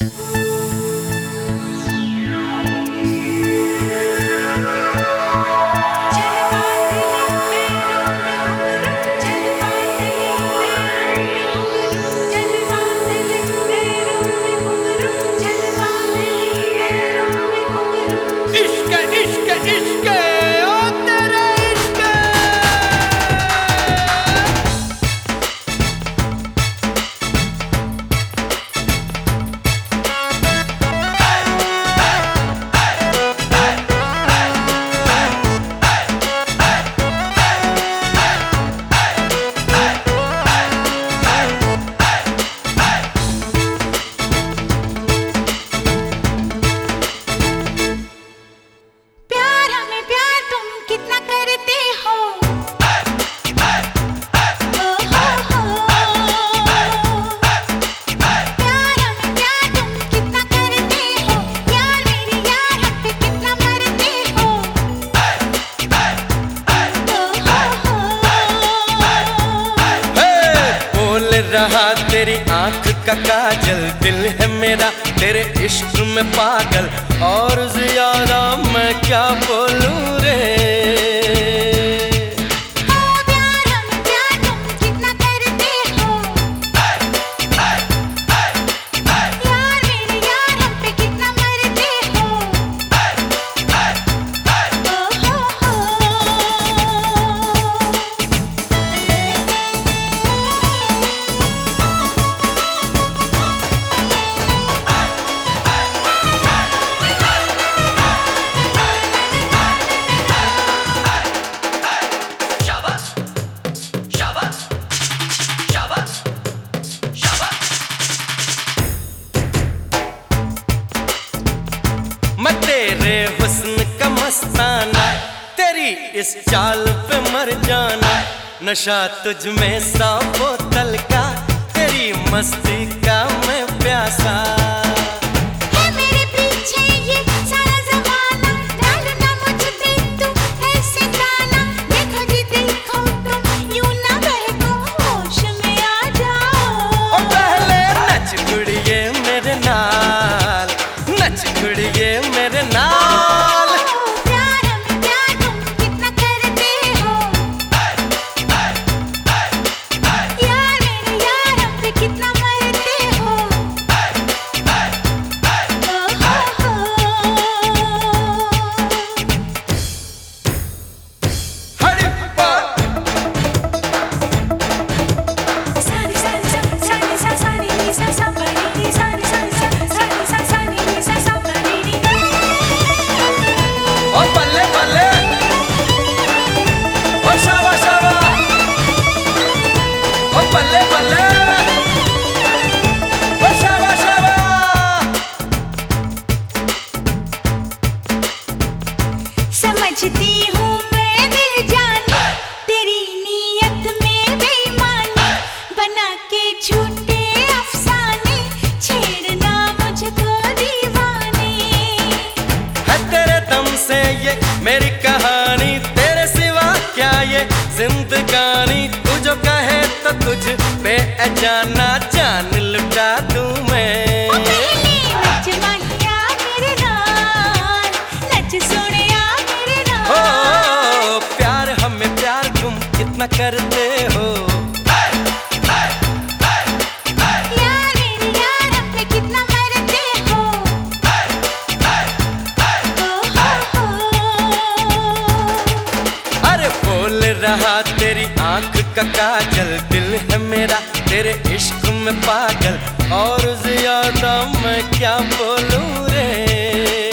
İşke, işke, işke! कहा तेरी आँख का काजल, दिल है मेरा तेरे इश्क में पागल। और ज़्यादा मैं क्या बोलूँ रे? बताना तेरी इस चाल पे मर जाना। नशा तुझ में सा बोतल का तेरी मस्ती का मैं प्यासा। तो तुझ पे अचाना जान लुटा दूँ मैं। नच मानिया मेरे ओ प्यार हमें प्यार तुम कितना करते हो? का काजल, दिल है मेरा तेरे इश्क में पागल। और ज़्यादा मैं क्या बोलूँ रे?